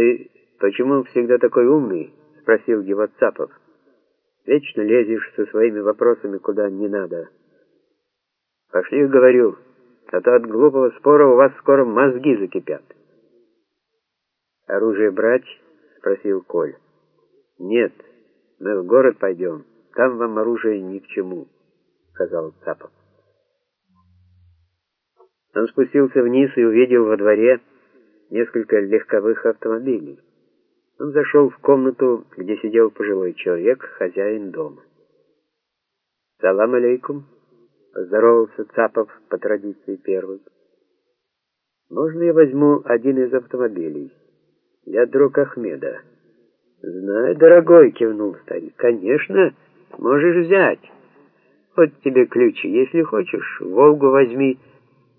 «Ты почему всегда такой умный?» — спросил его Цапов. «Вечно лезешь со своими вопросами куда не надо». «Пошли, — говорю, — а то от глупого спора у вас скоро мозги закипят». «Оружие брать?» — спросил Коль. «Нет, мы в город пойдем, там вам оружие ни к чему», — сказал Цапов. Он спустился вниз и увидел во дворе несколько легковых автомобилей. Он зашел в комнату, где сидел пожилой человек, хозяин дома. «Салам алейкум», — поздоровался Цапов по традиции первым. «Можно я возьму один из автомобилей? Я друг Ахмеда». «Знаю, дорогой», — кивнул старик, — «конечно, можешь взять. Вот тебе ключи, если хочешь, «Волгу» возьми».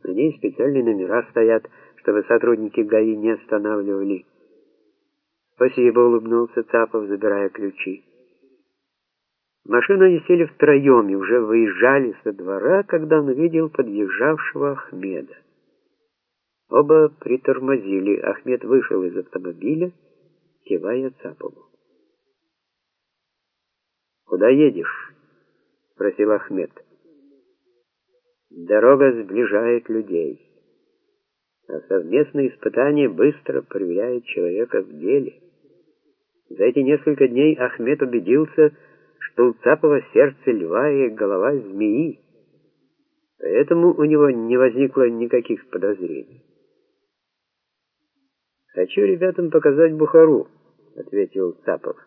На ней специальные номера стоят, чтобы сотрудники ГАИ не останавливали. Спасибо, улыбнулся Цапов, забирая ключи. Машину они сели втроем и уже выезжали со двора, когда он увидел подъезжавшего Ахмеда. Оба притормозили. Ахмед вышел из автомобиля, кивая Цапову. «Куда едешь?» — спросил Ахмед. Дорога сближает людей, а совместные испытания быстро проверяют человека в деле. За эти несколько дней Ахмед убедился, что у Цапова сердце льва и голова змеи, поэтому у него не возникло никаких подозрений. «Хочу ребятам показать Бухару», — ответил Цапов.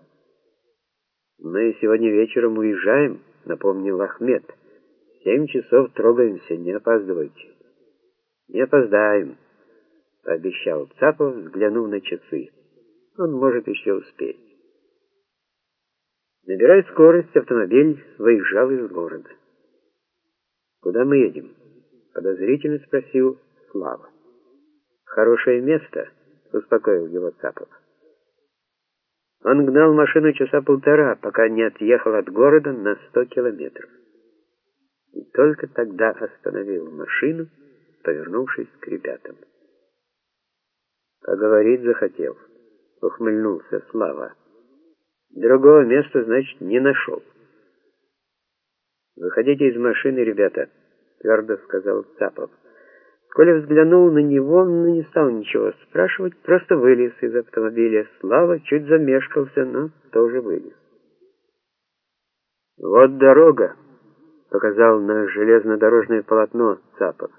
«Мы сегодня вечером уезжаем», — напомнил Ахмед семь часов трогаемся, не опаздывайте. Не опоздаем, пообещал Цапов, взглянув на часы. Он может еще успеть. Набирая скорость, автомобиль выезжал из города. «Куда мы едем?» — подозрительно спросил Слава. «Хорошее место», — успокоил его Цапов. Он гнал машину часа полтора, пока не отъехал от города на сто километров и только тогда остановил машину, повернувшись к ребятам. Поговорить захотел, ухмыльнулся Слава. Другого места, значит, не нашел. «Выходите из машины, ребята», — твердо сказал Цапов. Коля взглянул на него, но не стал ничего спрашивать, просто вылез из автомобиля. Слава чуть замешкался, но тоже вылез. «Вот дорога», показал на железнодорожное полотно Цапов.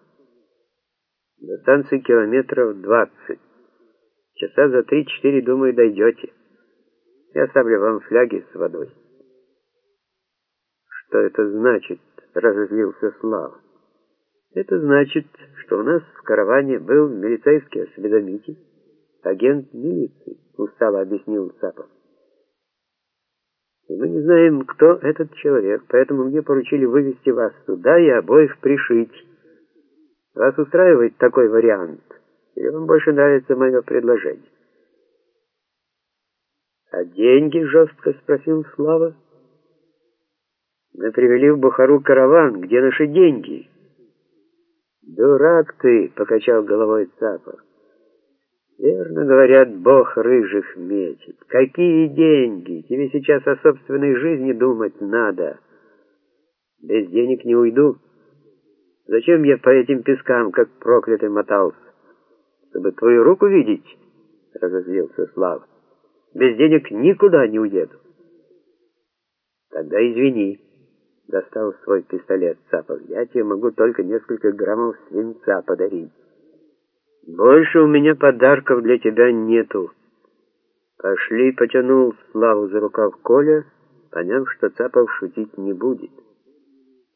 До станции километров двадцать. Часа за три-четыре, думаю, дойдете. Я оставлю вам фляги с водой. Что это значит? Разозлился Слава. Это значит, что у нас в караване был милицейский осведомитель, агент милиции, устало объяснил Цапов. И мы не знаем, кто этот человек, поэтому мне поручили вывести вас сюда и обоих пришить. Вас устраивает такой вариант? Или вам больше нравится мое предложение? «А деньги?» — жестко спросил Слава. «Мы привели в Бухару караван. Где наши деньги?» «Дурак ты!» — покачал головой Цапов. Верно говорят, Бог рыжих метит. Какие деньги? Тебе сейчас о собственной жизни думать надо. Без денег не уйду. Зачем я по этим пескам, как проклятый, мотался? Чтобы твою руку видеть? Разозлился Слава. Без денег никуда не уеду. Тогда извини. Достал свой пистолет Цапов. Я тебе могу только несколько граммов свинца подарить. Больше у меня подарков для тебя нету. Пошли, потянул Славу за рукав Коля, поняв, что Цапов шутить не будет.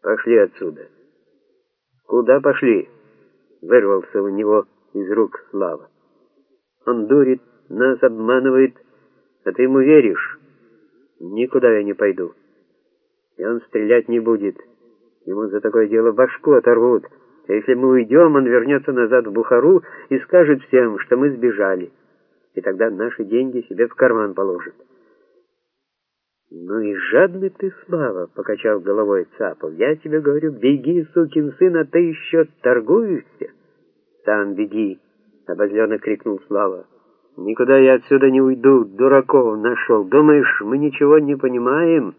Пошли отсюда. Куда пошли? Вырвался у него из рук Слава. Он дурит, нас обманывает, а ты ему веришь? Никуда я не пойду. И он стрелять не будет. Ему за такое дело башку оторвут. А если мы уйдем, он вернется назад в Бухару и скажет всем, что мы сбежали. И тогда наши деньги себе в карман положит. «Ну и жадный ты, Слава!» — покачал головой Цапов. «Я тебе говорю, беги, сукин сын, а ты еще торгуешься?» «Сам беги!» — обозленно крикнул Слава. Никуда я отсюда не уйду, дураков нашел. Думаешь, мы ничего не понимаем?»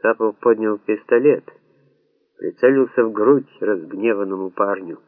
Цапов поднял пистолет, прицелился в грудь разгневанному парню.